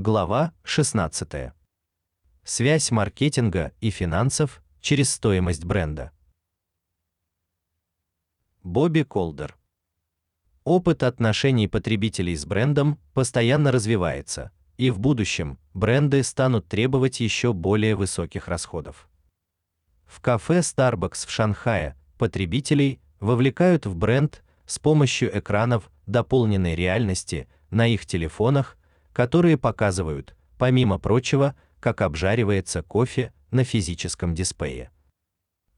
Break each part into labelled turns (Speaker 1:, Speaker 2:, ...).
Speaker 1: Глава 16. Связь маркетинга и финансов через стоимость бренда. Бобби Колдер. Опыт отношений потребителей с брендом постоянно развивается, и в будущем бренды станут требовать еще более высоких расходов. В кафе Starbucks в Шанхае потребителей вовлекают в бренд с помощью экранов дополненной реальности на их телефонах которые показывают, помимо прочего, как обжаривается кофе на физическом дисплее.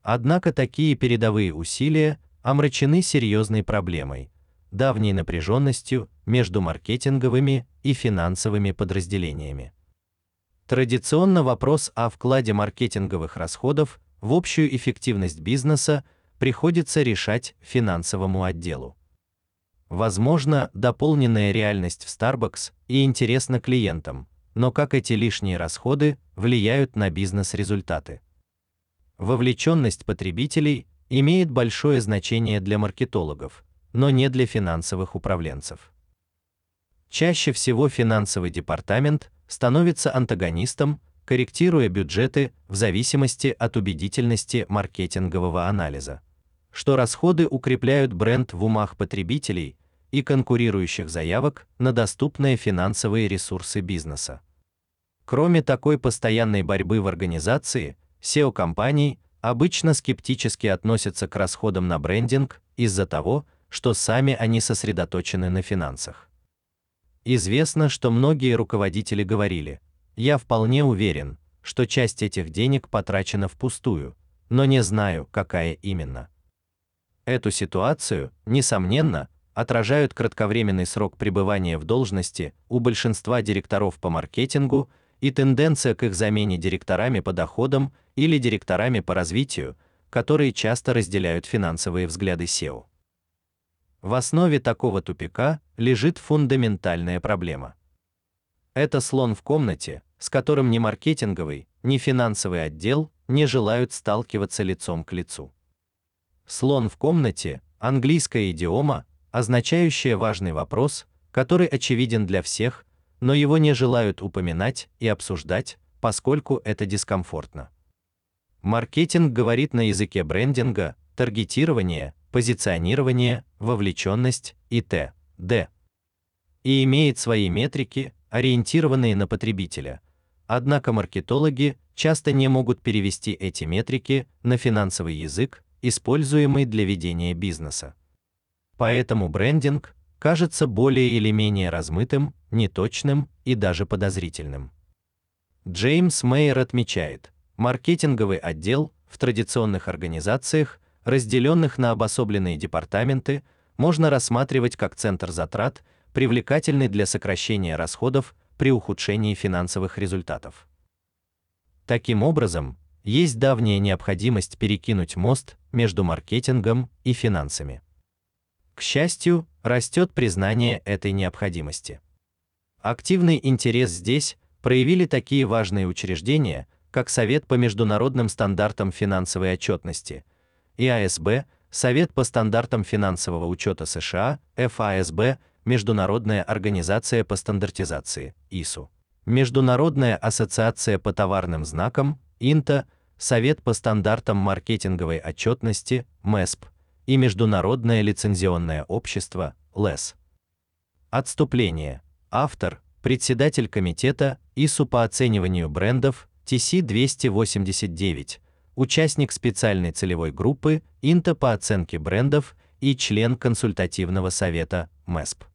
Speaker 1: Однако такие передовые усилия омрачены серьезной проблемой давней напряженностью между маркетинговыми и финансовыми подразделениями. Традиционно вопрос о вкладе маркетинговых расходов в общую эффективность бизнеса приходится решать финансовому отделу. Возможно, дополненная реальность в Starbucks и интересна клиентам, но как эти лишние расходы влияют на бизнес-результаты? Вовлеченность потребителей имеет большое значение для маркетологов, но не для финансовых управленцев. Чаще всего финансовый департамент становится антагонистом, корректируя бюджеты в зависимости от убедительности маркетингового анализа. Что расходы укрепляют бренд в умах потребителей, и конкурирующих заявок на доступные финансовые ресурсы бизнеса. Кроме такой постоянной борьбы в организации, SEO-компании обычно скептически относятся к расходам на брендинг из-за того, что сами они сосредоточены на финансах. Известно, что многие руководители говорили: "Я вполне уверен, что часть этих денег потрачена впустую, но не знаю, какая именно". Эту ситуацию, несомненно, отражают кратковременный срок пребывания в должности у большинства директоров по маркетингу и тенденция к их замене директорами по доходам или директорами по развитию, которые часто разделяют финансовые взгляды SEO. В основе такого тупика лежит фундаментальная проблема. Это слон в комнате, с которым ни маркетинговый, ни финансовый отдел не желают сталкиваться лицом к лицу. Слон в комнате английская идиома, означающее важный вопрос, который очевиден для всех, но его не желают упоминать и обсуждать, поскольку это дискомфортно. Маркетинг говорит на языке брендинга, таргетирования, позиционирования, вовлеченность и т.д. И имеет свои метрики, ориентированные на потребителя. Однако маркетологи часто не могут перевести эти метрики на финансовый язык, используемый для ведения бизнеса. Поэтому брендинг кажется более или менее размытым, неточным и даже подозрительным. Джеймс Мейер отмечает: маркетинговый отдел в традиционных организациях, разделенных на обособленные департаменты, можно рассматривать как центр затрат, привлекательный для сокращения расходов при ухудшении финансовых результатов. Таким образом, есть давняя необходимость перекинуть мост между маркетингом и финансами. К счастью, растет признание этой необходимости. Активный интерес здесь проявили такие важные учреждения, как Совет по международным стандартам финансовой отчетности, ИАСБ, Совет по стандартам финансового учета США, ФАСБ, Международная организация по стандартизации, ИСУ, Международная ассоциация по товарным знакам, ИНТА, Совет по стандартам маркетинговой отчетности, МЭСП, и Международное лицензионное общество ЛЭС. Отступление. Автор, председатель комитета ИСУ по оцениванию брендов TC289, участник специальной целевой группы ИНТА по оценке брендов и член консультативного совета МЭСП.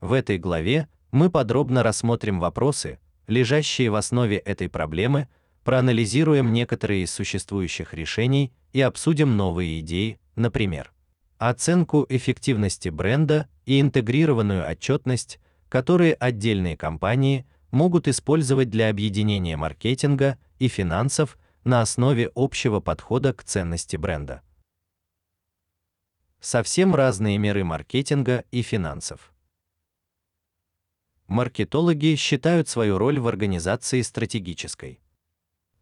Speaker 1: В этой главе мы подробно рассмотрим вопросы, лежащие в основе этой проблемы, проанализируем некоторые из существующих решений и обсудим новые идеи, Например, оценку эффективности бренда и интегрированную отчетность, которые отдельные компании могут использовать для объединения маркетинга и финансов на основе общего подхода к ценности бренда. Совсем разные меры маркетинга и финансов. Маркетологи считают свою роль в организации стратегической.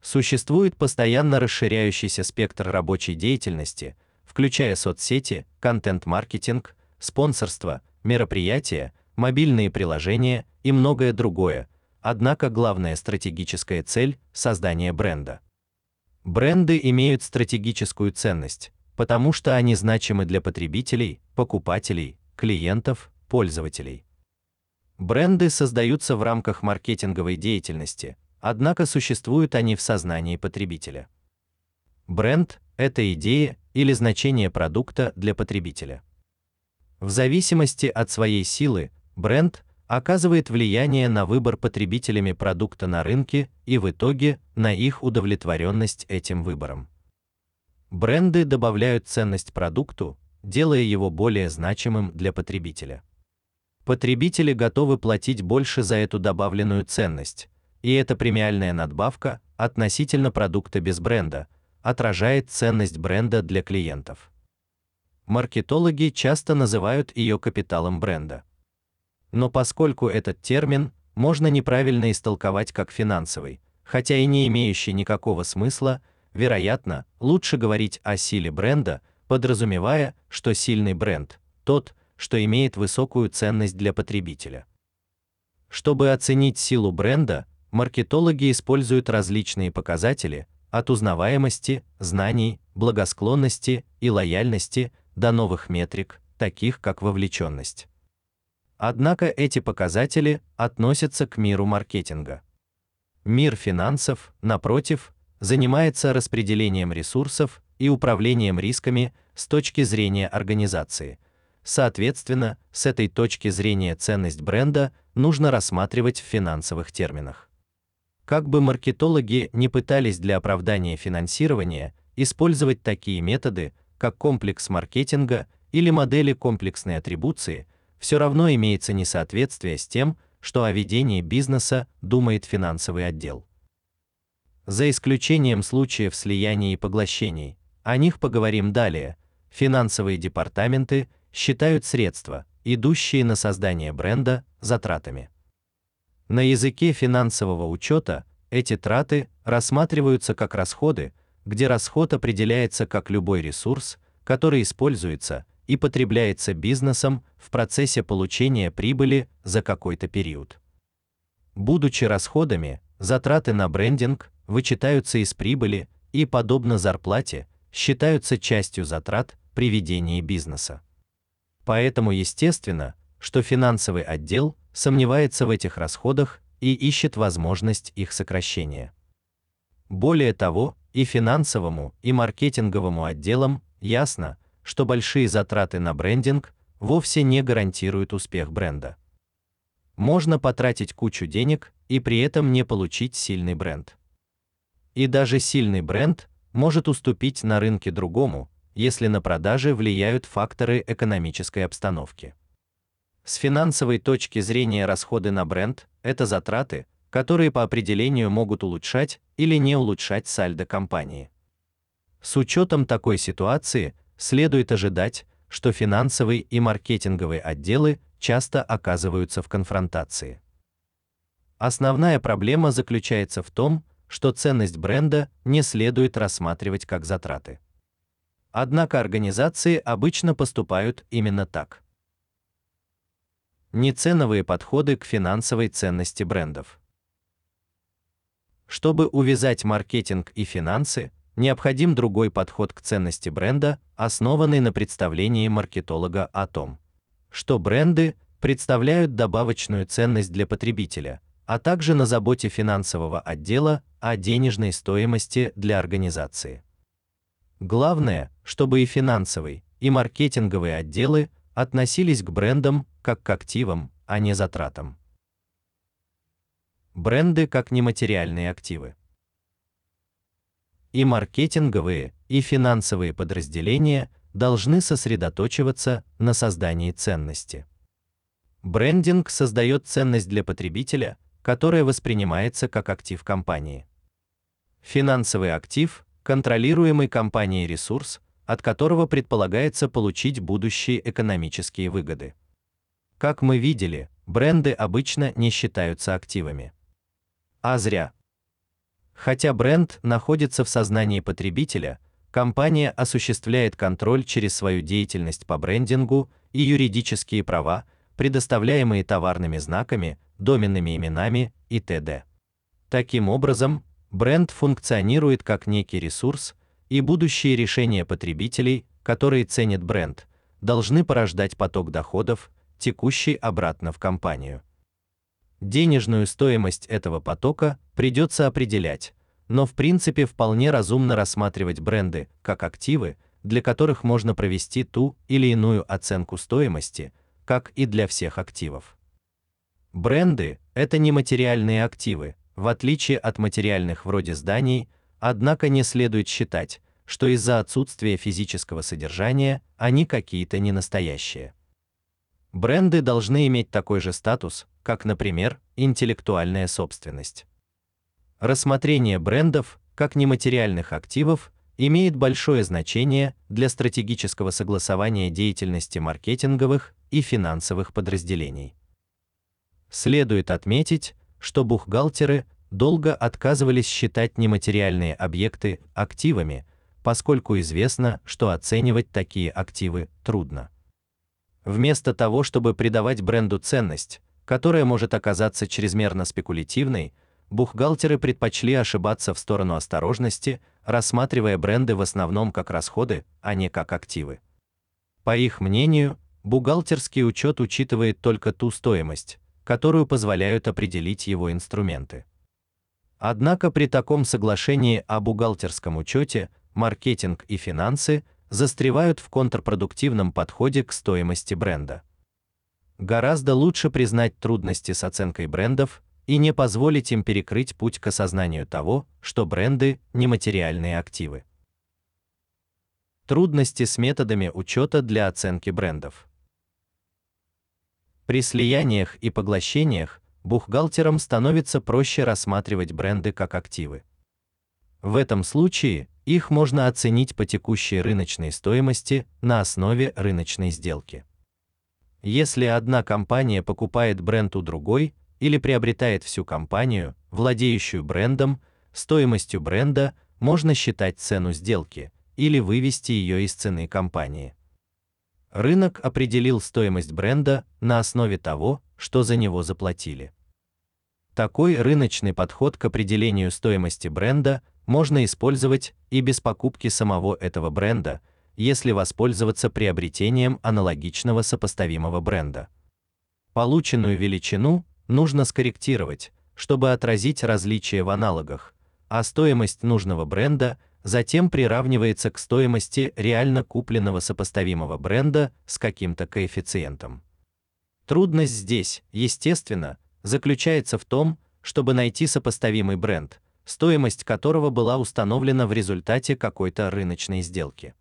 Speaker 1: Существует постоянно расширяющийся спектр рабочей деятельности – включая соцсети, контент-маркетинг, спонсорство, мероприятия, мобильные приложения и многое другое. Однако главная стратегическая цель создание бренда. Бренды имеют стратегическую ценность, потому что они значимы для потребителей, покупателей, клиентов, пользователей. Бренды создаются в рамках маркетинговой деятельности, однако существуют они в сознании потребителя. Бренд это идея или значение продукта для потребителя. В зависимости от своей силы, бренд оказывает влияние на выбор потребителями продукта на рынке и в итоге на их удовлетворенность этим выбором. Бренды добавляют ценность продукту, делая его более значимым для потребителя. Потребители готовы платить больше за эту добавленную ценность, и эта премиальная надбавка относительно продукта без бренда отражает ценность бренда для клиентов. Маркетологи часто называют ее капиталом бренда. Но поскольку этот термин можно неправильно истолковать как финансовый, хотя и не имеющий никакого смысла, вероятно, лучше говорить о силе бренда, подразумевая, что сильный бренд тот, что имеет высокую ценность для потребителя. Чтобы оценить силу бренда, маркетологи используют различные показатели, от узнаваемости, знаний, благосклонности и лояльности до новых метрик, таких как вовлеченность. Однако эти показатели относятся к миру маркетинга. Мир финансов, напротив, занимается распределением ресурсов и управлением рисками с точки зрения организации. Соответственно, с этой точки зрения ценность бренда нужно рассматривать в финансовых терминах. Как бы маркетологи не пытались для оправдания финансирования использовать такие методы, как комплекс маркетинга или модели комплексной атрибуции, все равно имеется несоответствие с тем, что о ведении бизнеса думает финансовый отдел. За исключением случаев слияний и поглощений, о них поговорим далее. Финансовые департаменты считают средства, идущие на создание бренда, затратами. На языке финансового учета эти траты рассматриваются как расходы, где расход определяется как любой ресурс, который используется и потребляется бизнесом в процессе получения прибыли за какой-то период. Будучи расходами, затраты на брендинг вычитаются из прибыли и подобно зарплате считаются частью затрат при ведении бизнеса. Поэтому естественно, что финансовый отдел сомневается в этих расходах и ищет возможность их сокращения. Более того, и финансовому, и маркетинговому отделам ясно, что большие затраты на брендинг вовсе не гарантируют успех бренда. Можно потратить кучу денег и при этом не получить сильный бренд. И даже сильный бренд может уступить на рынке другому, если на продажи влияют факторы экономической обстановки. С финансовой точки зрения расходы на бренд это затраты, которые по определению могут улучшать или не улучшать сальдо компании. С учетом такой ситуации следует ожидать, что финансовый и маркетинговые отделы часто оказываются в конфронтации. Основная проблема заключается в том, что ценность бренда не следует рассматривать как затраты. Однако организации обычно поступают именно так неценовые подходы к финансовой ценности брендов. Чтобы увязать маркетинг и финансы, необходим другой подход к ценности бренда, основанный на представлении маркетолога о том, что бренды представляют добавочную ценность для потребителя, а также на заботе финансового отдела о денежной стоимости для организации. Главное, чтобы и финансовый, и маркетинговые отделы относились к брендам как к активам, а не затратам. Бренды как нематериальные активы. И маркетинговые, и финансовые подразделения должны сосредоточиваться на создании ценности. Брендинг создает ценность для потребителя, которая воспринимается как актив компании. Финансовый актив контролируемый компанией ресурс, от которого предполагается получить будущие экономические выгоды. Как мы видели, бренды обычно не считаются активами. А зря. Хотя бренд находится в сознании потребителя, компания осуществляет контроль через свою деятельность по брендингу и юридические права, предоставляемые товарными знаками, доменными именами и т.д. Таким образом, бренд функционирует как некий ресурс, и будущие решения потребителей, которые ценят бренд, должны порождать поток доходов, текущий обратно в компанию. Денежную стоимость этого потока придется определять, но в принципе вполне разумно рассматривать бренды как активы, для которых можно провести ту или иную оценку стоимости, как и для всех активов. Бренды это нематериальные активы, в отличие от материальных вроде зданий, однако не следует считать, что из-за отсутствия физического содержания они какие-то ненастоящие. Бренды должны иметь такой же статус, как, например, интеллектуальная собственность. Рассмотрение брендов как нематериальных активов имеет большое значение для стратегического согласования деятельности маркетинговых и финансовых подразделений. Следует отметить, что бухгалтеры долго отказывались считать нематериальные объекты активами, поскольку известно, что оценивать такие активы трудно. Вместо того, чтобы придавать бренду ценность, которая может оказаться чрезмерно спекулятивной, бухгалтеры предпочли ошибаться в сторону осторожности, рассматривая бренды в основном как расходы, а не как активы. По их мнению, бухгалтерский учет учитывает только ту стоимость, которую позволяют определить его инструменты. Однако при таком соглашении о бухгалтерском учете маркетинг и финансы застревают в контрпродуктивном подходе к стоимости бренда. Гораздо лучше признать трудности с оценкой брендов и не позволить им перекрыть путь к осознанию того, что бренды нематериальные активы. Трудности с методами учета для оценки брендов. При слияниях и поглощениях бухгалтерам становится проще рассматривать бренды как активы. В этом случае их можно оценить по текущей рыночной стоимости на основе рыночной сделки. Если одна компания покупает бренд у другой, или приобретает всю компанию, владеющую брендом, стоимостью бренда можно считать цену сделки или вывести ее из цены компании. Рынок определил стоимость бренда на основе того, что за него заплатили. Такой рыночный подход к определению стоимости бренда можно использовать и без покупки самого этого бренда, если воспользоваться приобретением аналогичного сопоставимого бренда. Полученную величину нужно скорректировать, чтобы отразить различия в аналогах, а стоимость нужного бренда затем приравнивается к стоимости реально купленного сопоставимого бренда с каким-то коэффициентом. Трудность здесь, естественно, заключается в том, чтобы найти сопоставимый бренд, стоимость которого была установлена в результате какой-то рыночной сделки.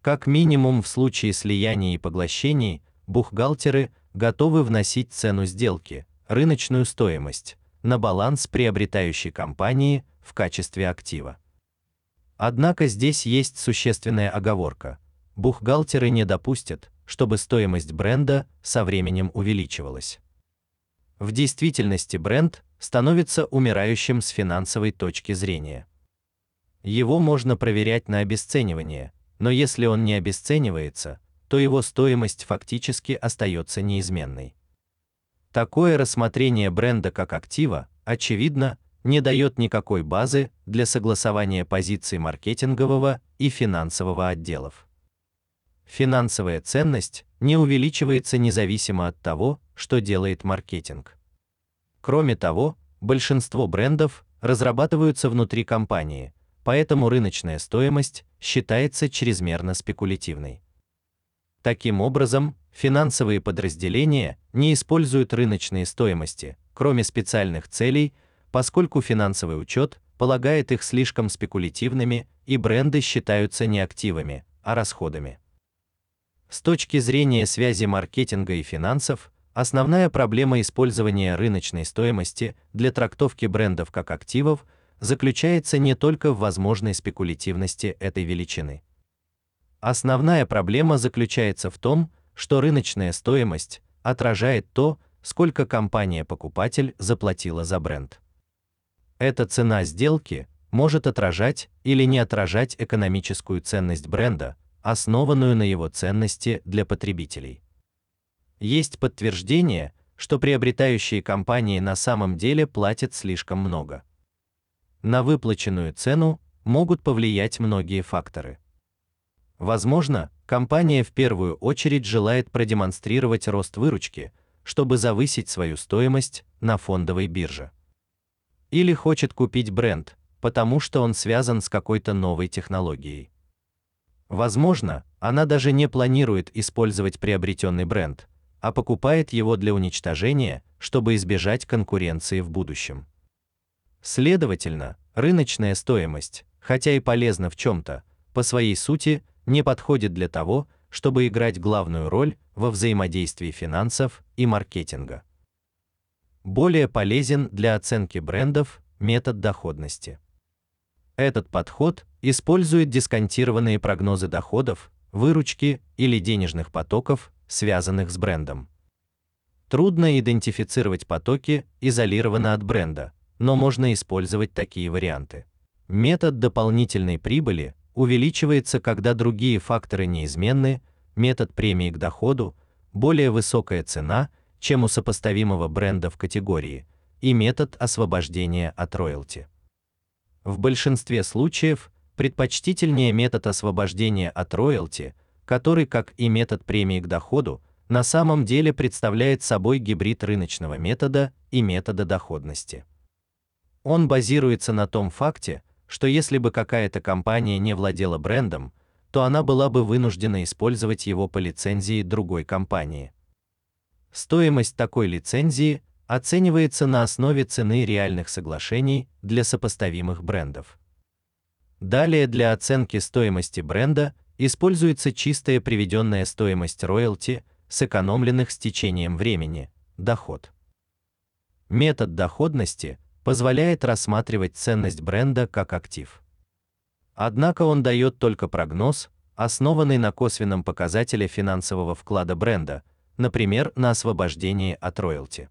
Speaker 1: Как минимум в случае слияний и поглощений бухгалтеры готовы вносить цену сделки, рыночную стоимость, на баланс приобретающей компании в качестве актива. Однако здесь есть существенная оговорка. Бухгалтеры не допустят, чтобы стоимость бренда со временем увеличивалась. В действительности бренд становится умирающим с финансовой точки зрения. Его можно проверять на обесценивание, но если он не обесценивается, то его стоимость фактически остается неизменной. Такое рассмотрение бренда как актива, очевидно, не дает никакой базы для согласования позиций маркетингового и финансового отделов. Финансовая ценность не увеличивается независимо от того, что делает маркетинг. Кроме того, большинство брендов разрабатываются внутри компании, поэтому рыночная стоимость считается чрезмерно спекулятивной. Таким образом, финансовые подразделения не используют рыночные стоимости, кроме специальных целей, поскольку финансовый учет полагает их слишком спекулятивными, и бренды считаются не активами, а расходами. С точки зрения связи маркетинга и финансов, основная проблема использования рыночной стоимости для трактовки брендов как активов заключается не только в возможной спекулятивности этой величины. Основная проблема заключается в том, что рыночная стоимость отражает то, сколько компания-покупатель заплатила за бренд. Эта цена сделки может отражать или не отражать экономическую ценность бренда, основанную на его ценности для потребителей. Есть подтверждение, что приобретающие компании на самом деле платят слишком много. На выплаченную цену могут повлиять многие факторы. Возможно, компания в первую очередь желает продемонстрировать рост выручки, чтобы завысить свою стоимость на фондовой бирже. Или хочет купить бренд, потому что он связан с какой-то новой технологией. Возможно, она даже не планирует использовать приобретенный бренд, а покупает его для уничтожения, чтобы избежать конкуренции в будущем. Следовательно, рыночная стоимость, хотя и полезна в чем то по своей сути не подходит для того, чтобы играть главную роль во взаимодействии финансов и маркетинга. Более полезен для оценки брендов метод доходности. Этот подход использует дисконтированные прогнозы доходов, выручки или денежных потоков, связанных с брендом. Трудно идентифицировать потоки изолированно от бренда, но можно использовать такие варианты. Метод дополнительной прибыли увеличивается, когда другие факторы неизменны, метод премии к доходу, более высокая цена, чем у сопоставимого бренда в категории, и метод освобождения от роялти. В большинстве случаев предпочтительнее метод освобождения от роялти, который, как и метод премии к доходу, на самом деле представляет собой гибрид рыночного метода и метода доходности. Он базируется на том факте, что если бы какая-то компания не владела брендом, то она была бы вынуждена использовать его по лицензии другой компании. Стоимость такой лицензии оценивается на основе цены реальных соглашений для сопоставимых брендов. Далее для оценки стоимости бренда используется чистая приведенная стоимость роялти, сэкономленных с течением времени, доход. Метод доходности позволяет рассматривать ценность бренда как актив. Однако он дает только прогноз, основанный на косвенном показателе финансового вклада бренда, например, на освобождение от роялти.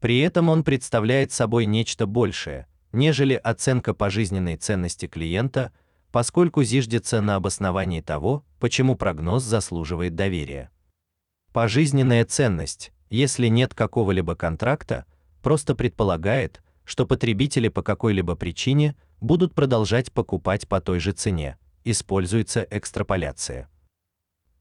Speaker 1: При этом он представляет собой нечто большее, нежели оценка пожизненной ценности клиента, поскольку зиждется на обосновании того, почему прогноз заслуживает доверия. Пожизненная ценность, если нет какого-либо контракта, просто предполагает, что потребители по какой-либо причине будут продолжать покупать по той же цене. Используется экстраполяция.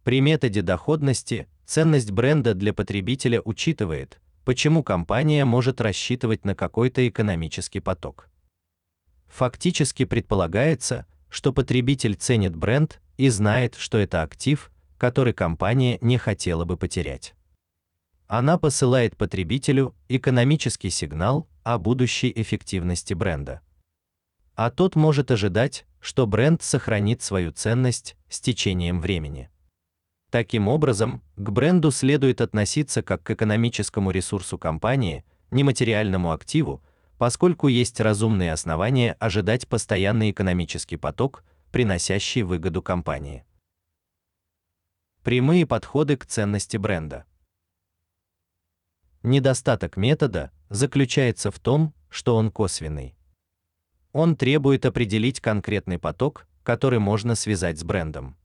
Speaker 1: При методе доходности ценность бренда для потребителя учитывает, почему компания может рассчитывать на какой-то экономический поток. Фактически предполагается, что потребитель ценит бренд и знает, что это актив, который компания не хотела бы потерять. Она посылает потребителю экономический сигнал о будущей эффективности бренда. А тот может ожидать, что бренд сохранит свою ценность с течением времени. Таким образом, к бренду следует относиться как к экономическому ресурсу компании, нематериальному активу, поскольку есть разумные основания ожидать постоянный экономический поток, приносящий выгоду компании. Прямые подходы к ценности бренда. Недостаток метода заключается в том, что он косвенный. Он требует определить конкретный поток, который можно связать с брендом.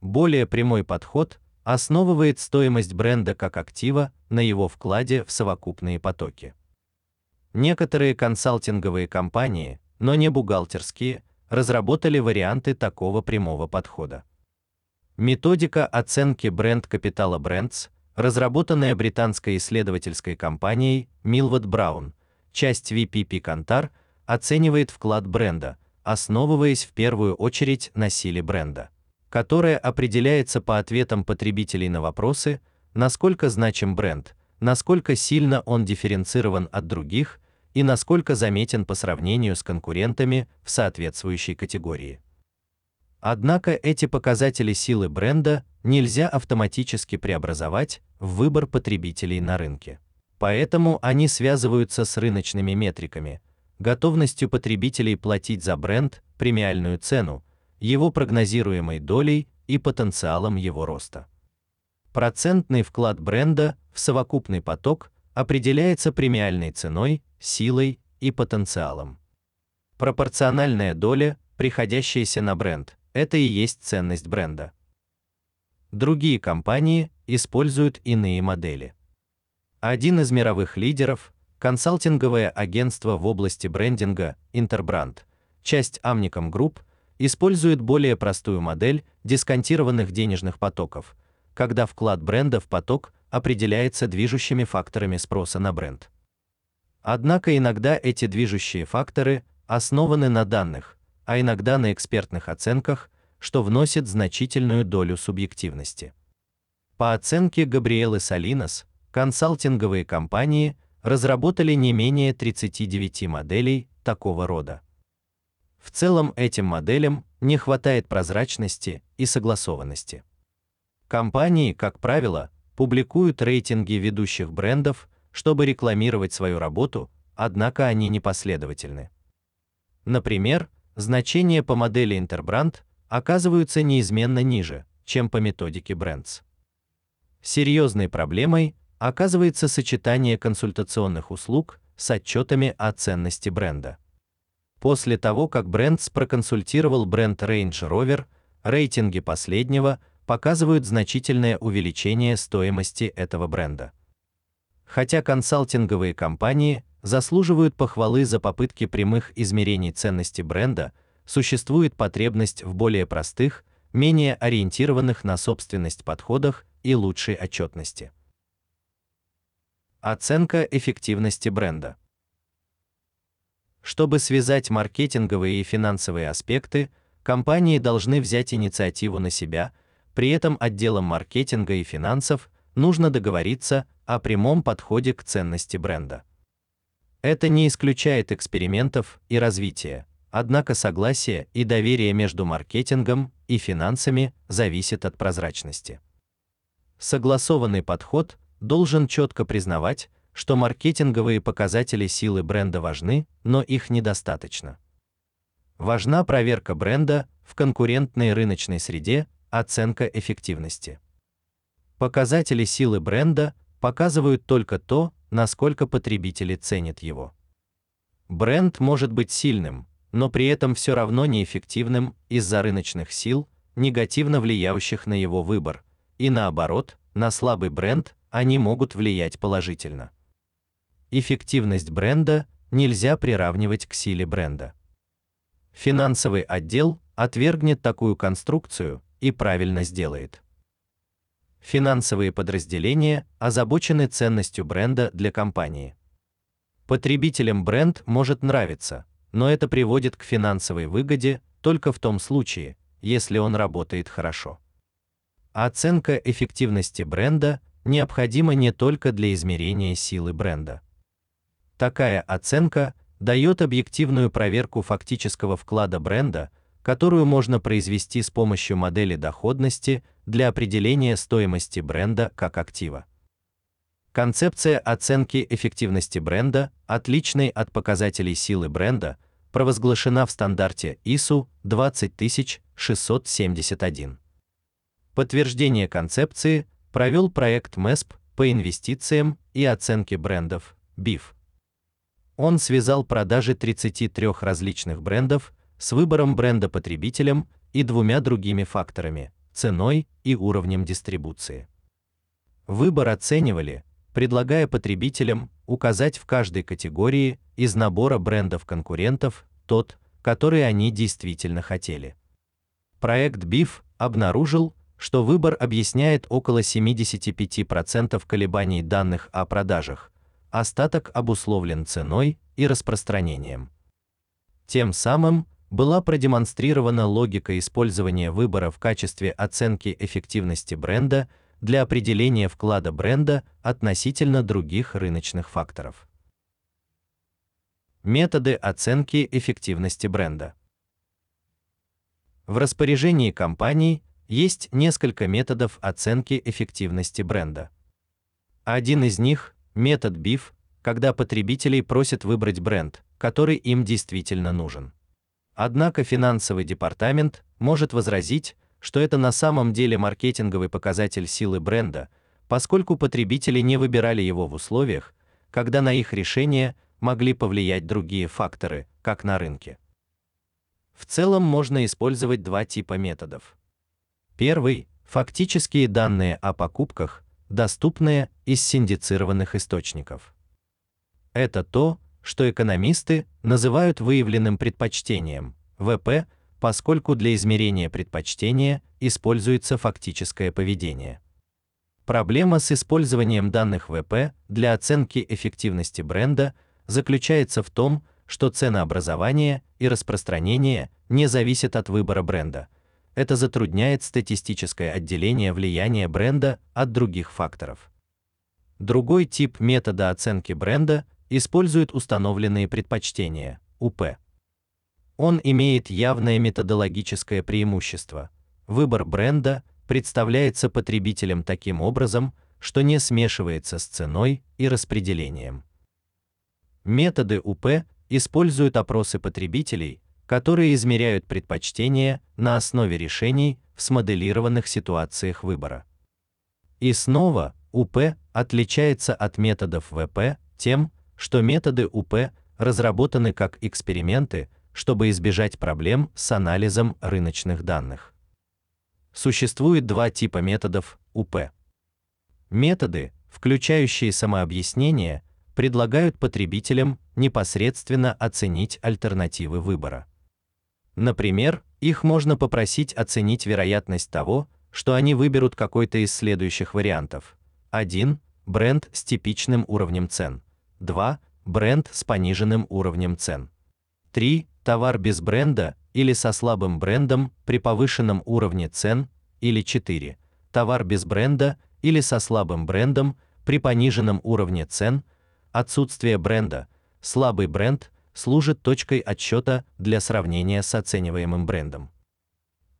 Speaker 1: Более прямой подход основывает стоимость бренда как актива на его вкладе в совокупные потоки. Некоторые консалтинговые компании, но не бухгалтерские, разработали варианты такого прямого подхода. Методика оценки бренд-капитала Brands разработанная британской исследовательской компанией Millward Brown, часть VPP Kantar, оценивает вклад бренда, основываясь в первую очередь на силе бренда, которая определяется по ответам потребителей на вопросы, насколько значим бренд, насколько сильно он дифференцирован от других и насколько заметен по сравнению с конкурентами в соответствующей категории. Однако эти показатели силы бренда нельзя автоматически преобразовать в выбор потребителей на рынке. Поэтому они связываются с рыночными метриками, готовностью потребителей платить за бренд премиальную цену, его прогнозируемой долей и потенциалом его роста. Процентный вклад бренда в совокупный поток определяется премиальной ценой, силой и потенциалом. Пропорциональная доля, приходящаяся на бренд, это и есть ценность бренда. Другие компании используют иные модели. Один из мировых лидеров, консалтинговое агентство в области брендинга Interbrand, часть Amnicom Group, использует более простую модель дисконтированных денежных потоков, когда вклад бренда в поток определяется движущими факторами спроса на бренд. Однако иногда эти движущие факторы основаны на данных, а иногда на экспертных оценках, что вносит значительную долю субъективности. По оценке Габриэлы Салинос, консалтинговые компании разработали не менее 39 моделей такого рода. В целом этим моделям не хватает прозрачности и согласованности. Компании, как правило, публикуют рейтинги ведущих брендов, чтобы рекламировать свою работу, однако они непоследовательны. Например, значения по модели Interbrand оказываются неизменно ниже, чем по методике Brands. Серьезной проблемой оказывается сочетание консультационных услуг с отчетами о ценности бренда. После того, как Brands проконсультировал бренд Range Rover, рейтинги последнего показывают значительное увеличение стоимости этого бренда. Хотя консалтинговые компании заслуживают похвалы за попытки прямых измерений ценности бренда, существует потребность в более простых, менее ориентированных на собственность подходах и лучшей отчетности. Оценка эффективности бренда. Чтобы связать маркетинговые и финансовые аспекты, компании должны взять инициативу на себя. При этом отделам маркетинга и финансов нужно договориться о прямом подходе к ценности бренда. Это не исключает экспериментов и развития, однако согласие и доверие между маркетингом и финансами зависит от прозрачности. Согласованный подход должен четко признавать, что маркетинговые показатели силы бренда важны, но их недостаточно. Важна проверка бренда в конкурентной рыночной среде, оценка эффективности. Показатели силы бренда показывают только то, насколько потребители ценят его. Бренд может быть сильным, но при этом все равно неэффективным из-за рыночных сил, негативно влияющих на его выбор, и наоборот, на слабый бренд они могут влиять положительно. Эффективность бренда нельзя приравнивать к силе бренда. Финансовый отдел отвергнет такую конструкцию и правильно сделает. Финансовые подразделения озабочены ценностью бренда для компании. Потребителям бренд может нравиться, но это приводит к финансовой выгоде только в том случае, если он работает хорошо. Оценка эффективности бренда необходима не только для измерения силы бренда. Такая оценка дает объективную проверку фактического вклада бренда которую можно произвести с помощью модели доходности для определения стоимости бренда как актива. Концепция оценки эффективности бренда, отличной от показателей силы бренда, провозглашена в стандарте ISO 20671. Подтверждение концепции провел проект MESP по инвестициям и оценке брендов BIF. Он связал продажи 33 различных брендов с выбором бренда потребителем и двумя другими факторами ценой и уровнем дистрибуции. Выбор оценивали, предлагая потребителям указать в каждой категории из набора брендов конкурентов тот, который они действительно хотели. Проект BIF обнаружил, что выбор объясняет около 75% колебаний данных о продажах, остаток обусловлен ценой и распространением. Тем самым была продемонстрирована логика использования выбора в качестве оценки эффективности бренда для определения вклада бренда относительно других рыночных факторов. Методы оценки эффективности бренда. В распоряжении компаний есть несколько методов оценки эффективности бренда. Один из них метод BIF, когда потребителей просят выбрать бренд, который им действительно нужен. Однако финансовый департамент может возразить, что это на самом деле маркетинговый показатель силы бренда, поскольку потребители не выбирали его в условиях, когда на их решение могли повлиять другие факторы, как на рынке. В целом можно использовать два типа методов. Первый, Фактические данные о покупках, доступные из синдицированных источников. Это то, что экономисты называют выявленным предпочтением ВП, поскольку для измерения предпочтения используется фактическое поведение. Проблема с использованием данных ВП для оценки эффективности бренда заключается в том, что ценообразование и распространение не зависят от выбора бренда. Это затрудняет статистическое отделение влияния бренда от других факторов. Другой тип метода оценки бренда использует установленные предпочтения УП. Он имеет явное методологическое преимущество. Выбор бренда представляется потребителям таким образом, что не смешивается с ценой и распределением. Методы УП используют опросы потребителей, которые измеряют предпочтения на основе решений в смоделированных ситуациях выбора. И снова УП отличается от методов ВП тем, что методы УП разработаны как эксперименты, чтобы избежать проблем с анализом рыночных данных. Существует два типа методов УП. Методы, включающие самообъяснение, предлагают потребителям непосредственно оценить альтернативы выбора. Например, их можно попросить оценить вероятность того, что они выберут какой-то из следующих вариантов. 1. Бренд с типичным уровнем цен. 2. Бренд с пониженным уровнем цен. 3. Товар без бренда или со слабым брендом при повышенном уровне цен или 4. Товар без бренда или со слабым брендом при пониженном уровне цен. Отсутствие бренда, слабый бренд служит точкой отсчета для сравнения с оцениваемым брендом.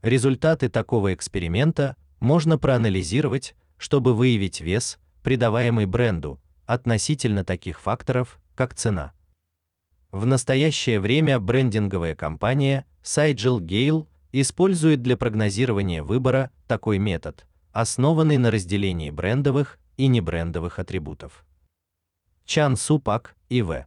Speaker 1: Результаты такого эксперимента можно проанализировать, чтобы выявить вес, придаваемый бренду, относительно таких факторов, как цена. В настоящее время брендинговая компания Sigil Gale использует для прогнозирования выбора такой метод, основанный на разделении брендовых и небрендовых атрибутов. Чан Супак и В.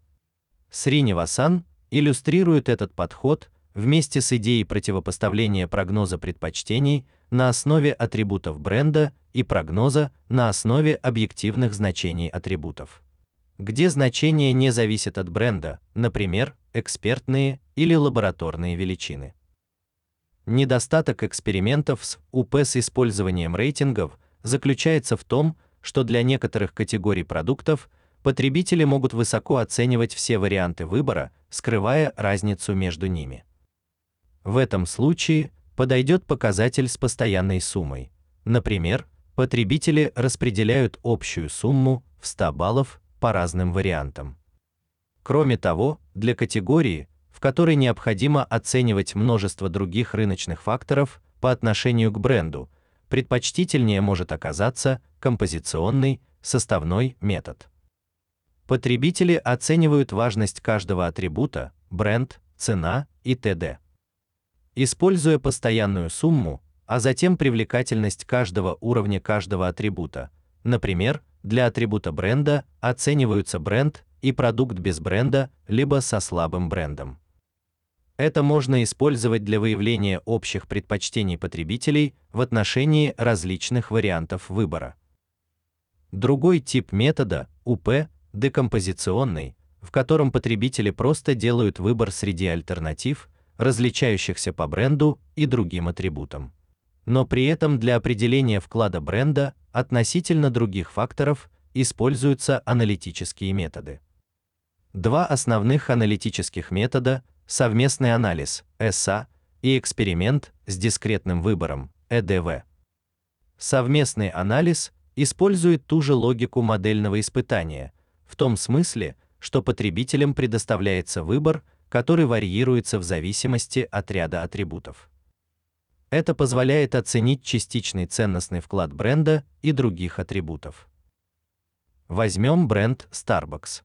Speaker 1: Сринивасан иллюстрируют этот подход вместе с идеей противопоставления прогноза предпочтений на основе атрибутов бренда и прогноза на основе объективных значений атрибутов. Где значения не зависят от бренда, например, экспертные или лабораторные величины. Недостаток экспериментов с УП с использованием рейтингов заключается в том, что для некоторых категорий продуктов потребители могут высоко оценивать все варианты выбора, скрывая разницу между ними. В этом случае подойдет показатель с постоянной суммой. Например, потребители распределяют общую сумму в 100 баллов по разным вариантам. Кроме того, для категории, в которой необходимо оценивать множество других рыночных факторов по отношению к бренду, предпочтительнее может оказаться композиционный составной метод. Потребители оценивают важность каждого атрибута, бренд, цена и т.д. Используя постоянную сумму, а затем привлекательность каждого уровня каждого атрибута. Например, для атрибута бренда оцениваются бренд и продукт без бренда, либо со слабым брендом. Это можно использовать для выявления общих предпочтений потребителей в отношении различных вариантов выбора. Другой тип метода УП декомпозиционный, в котором потребители просто делают выбор среди альтернатив, различающихся по бренду и другим атрибутам. Но при этом для определения вклада бренда относительно других факторов используются аналитические методы. Два основных аналитических метода совместный анализ СА и эксперимент с дискретным выбором ЭДВ. Совместный анализ использует ту же логику модельного испытания, в том смысле, что потребителям предоставляется выбор, который варьируется в зависимости от ряда атрибутов. Это позволяет оценить частичный ценностный вклад бренда и других атрибутов. Возьмем бренд Starbucks.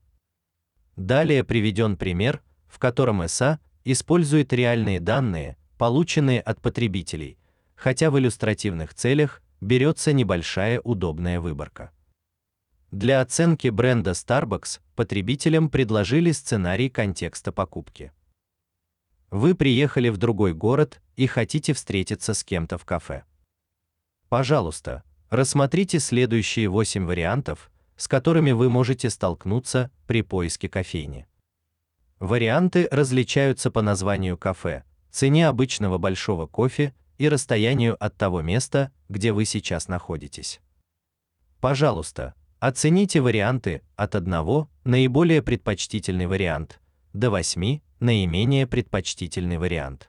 Speaker 1: Далее приведен пример, в котором СА использует реальные данные, полученные от потребителей, хотя в иллюстративных целях берется небольшая удобная выборка. Для оценки бренда Starbucks потребителям предложили сценарий контекста покупки. Вы приехали в другой город и хотите встретиться с кем-то в кафе. Пожалуйста, рассмотрите следующие 8 вариантов, с которыми вы можете столкнуться при поиске кофейни. Варианты различаются по названию кафе, цене обычного большого кофе и расстоянию от того места, где вы сейчас находитесь. Пожалуйста, оцените варианты от 1 наиболее предпочтительный вариант до 8 наименее предпочтительный вариант.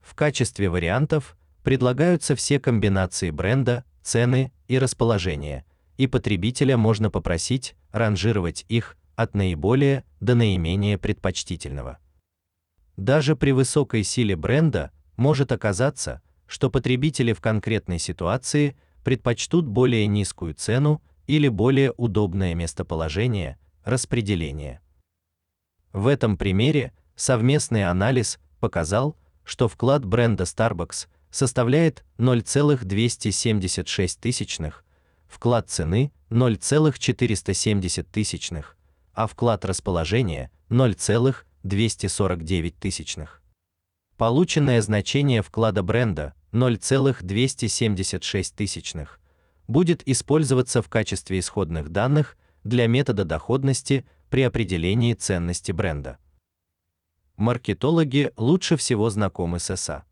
Speaker 1: В качестве вариантов предлагаются все комбинации бренда, цены и расположения, и потребителя можно попросить ранжировать их от наиболее до наименее предпочтительного. Даже при высокой силе бренда может оказаться, что потребители в конкретной ситуации предпочтут более низкую цену или более удобное местоположение, распределение. В этом примере совместный анализ показал, что вклад бренда Starbucks составляет 0,276 тысячных, вклад цены 0,470 тысячных, а вклад расположения 0,249 тысячных. Полученное значение вклада бренда 0,276 тысячных будет использоваться в качестве исходных данных для метода доходности при определении ценности бренда. Маркетологи лучше всего знакомы с СА.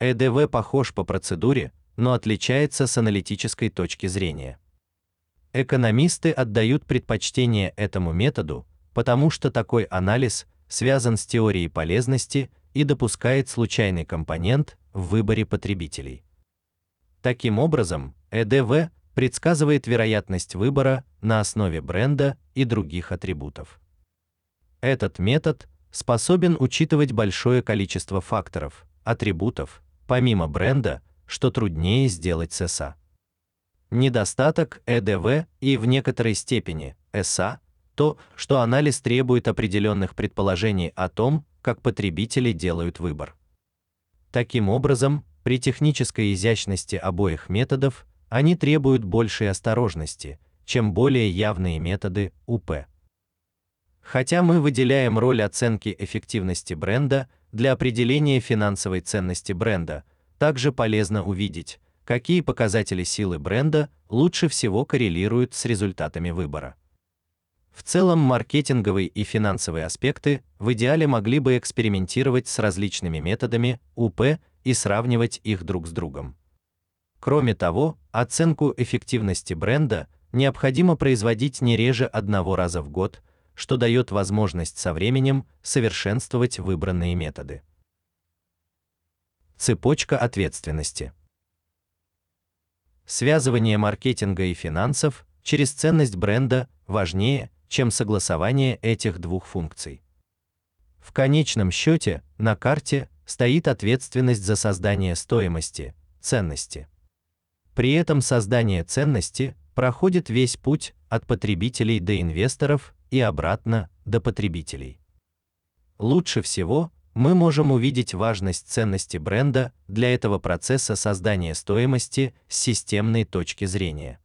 Speaker 1: ЭДВ похож по процедуре, но отличается с аналитической точки зрения. Экономисты отдают предпочтение этому методу, потому что такой анализ связан с теорией полезности и допускает случайный компонент в выборе потребителей. Таким образом, ЭДВ предсказывает вероятность выбора на основе бренда и других атрибутов. Этот метод способен учитывать большое количество факторов, атрибутов, помимо бренда, что труднее сделать с СА. Недостаток ЭДВ и в некоторой степени СА то, что анализ требует определенных предположений о том, как потребители делают выбор. Таким образом, при технической изящности обоих методов они требуют большей осторожности, чем более явные методы УП. Хотя мы выделяем роль оценки эффективности бренда для определения финансовой ценности бренда, также полезно увидеть, какие показатели силы бренда лучше всего коррелируют с результатами выбора. В целом, маркетинговые и финансовые аспекты в идеале могли бы экспериментировать с различными методами УП и сравнивать их друг с другом. Кроме того, оценку эффективности бренда необходимо производить не реже одного раза в год, что дает возможность со временем совершенствовать выбранные методы. Цепочка ответственности. Связывание маркетинга и финансов через ценность бренда важнее, чем согласование этих двух функций. В конечном счете на карте стоит ответственность за создание стоимости, ценности. При этом создание ценности проходит весь путь от потребителей до инвесторов и обратно до потребителей. Лучше всего мы можем увидеть важность ценности бренда для этого процесса создания стоимости с системной точки зрения.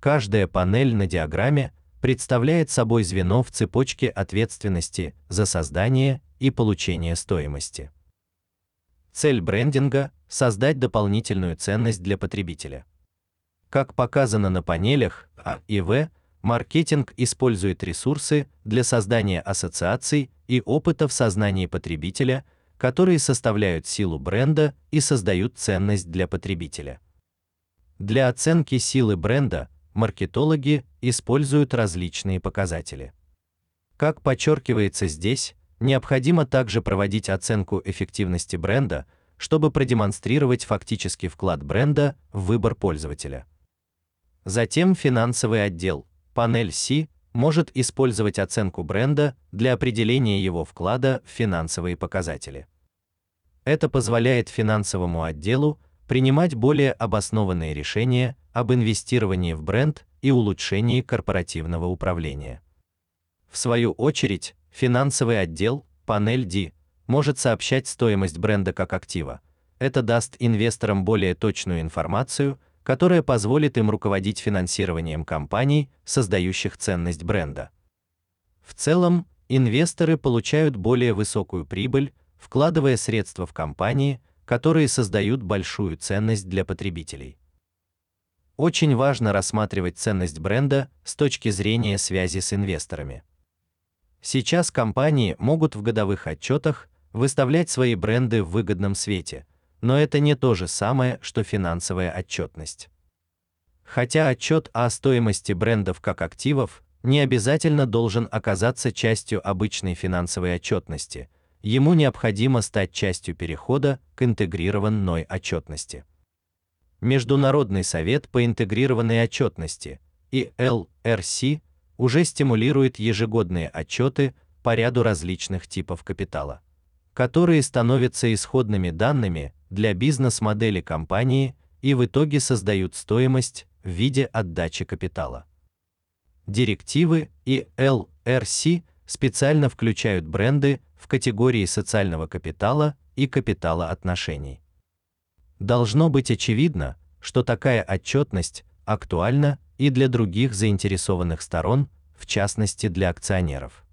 Speaker 1: Каждая панель на диаграмме представляет собой звено в цепочке ответственности за создание и получение стоимости. Цель брендинга создать дополнительную ценность для потребителя. Как показано на панелях А и В, маркетинг использует ресурсы для создания ассоциаций и опыта в сознании потребителя, которые составляют силу бренда и создают ценность для потребителя. Для оценки силы бренда маркетологи используют различные показатели. Как подчеркивается здесь, необходимо также проводить оценку эффективности бренда, чтобы продемонстрировать фактический вклад бренда в выбор пользователя. Затем финансовый отдел, панель C, может использовать оценку бренда для определения его вклада в финансовые показатели. Это позволяет финансовому отделу принимать более обоснованные решения об инвестировании в бренд и улучшении корпоративного управления. В свою очередь, финансовый отдел, панель D, может сообщать стоимость бренда как актива. Это даст инвесторам более точную информацию, которая позволит им руководить финансированием компаний, создающих ценность бренда. В целом, инвесторы получают более высокую прибыль, вкладывая средства в компании, которые создают большую ценность для потребителей. Очень важно рассматривать ценность бренда с точки зрения связи с инвесторами. Сейчас компании могут в годовых отчетах выставлять свои бренды в выгодном свете, но это не то же самое, что финансовая отчетность. Хотя отчет о стоимости брендов как активов не обязательно должен оказаться частью обычной финансовой отчетности, ему необходимо стать частью перехода к интегрированной отчетности. Международный совет по интегрированной отчетности и LRC уже стимулирует ежегодные отчеты по ряду различных типов капитала, которые становятся исходными данными для бизнес-модели компании и в итоге создают стоимость в виде отдачи капитала. Директивы и LRC специально включают бренды в категории социального капитала и капитала отношений. Должно быть очевидно, что такая отчетность актуальна и для других заинтересованных сторон, в частности для акционеров.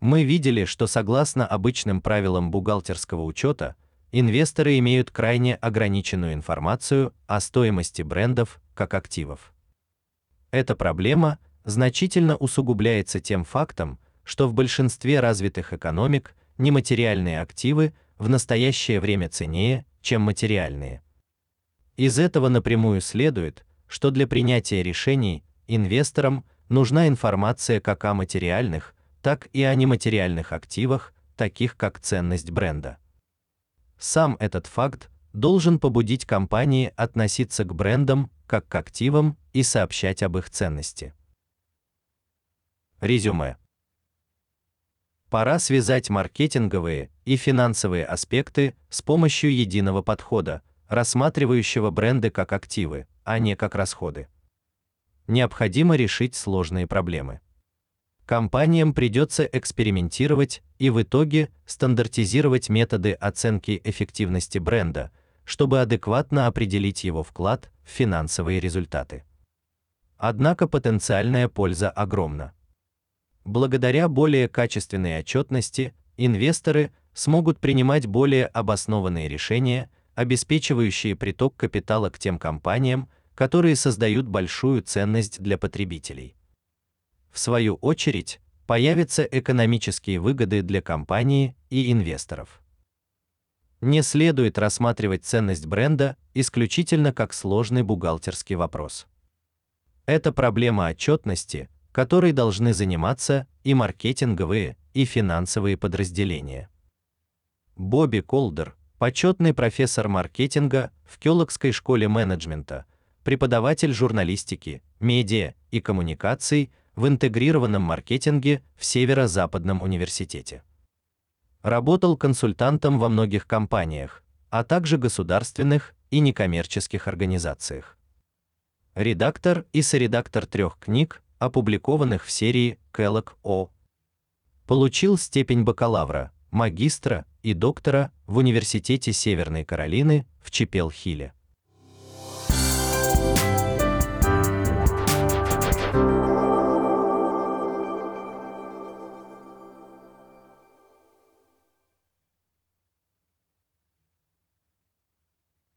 Speaker 1: Мы видели, что согласно обычным правилам бухгалтерского учета, инвесторы имеют крайне ограниченную информацию о стоимости брендов как активов. Эта проблема значительно усугубляется тем фактом, что в большинстве развитых экономик нематериальные активы в настоящее время ценнее, чем материальные. Из этого напрямую следует, что для принятия решений инвесторам нужна информация как о материальных, так и о нематериальных активах, таких как ценность бренда. Сам этот факт должен побудить компании относиться к брендам как к активам и сообщать об их ценности. Резюме. Пора связать маркетинговые и финансовые аспекты с помощью единого подхода, рассматривающего бренды как активы, а не как расходы. Необходимо решить сложные проблемы. Компаниям придется экспериментировать и в итоге стандартизировать методы оценки эффективности бренда, чтобы адекватно определить его вклад в финансовые результаты. Однако потенциальная польза огромна. Благодаря более качественной отчетности инвесторы смогут принимать более обоснованные решения, обеспечивающие приток капитала к тем компаниям, которые создают большую ценность для потребителей. В свою очередь, появятся экономические выгоды для компании и инвесторов. Не следует рассматривать ценность бренда исключительно как сложный бухгалтерский вопрос. Это проблема отчетности, которой должны заниматься и маркетинговые, и финансовые подразделения. Бобби Колдер, почетный профессор маркетинга в Кёлокской школе менеджмента, преподаватель журналистики, медиа и коммуникаций в интегрированном маркетинге в Северо-Западном университете. Работал консультантом во многих компаниях, а также государственных и некоммерческих организациях. Редактор и соредактор трех книг опубликованных в серии Kellogg О. Получил степень бакалавра, магистра и доктора в Университете Северной Каролины в Чепел-Хилле.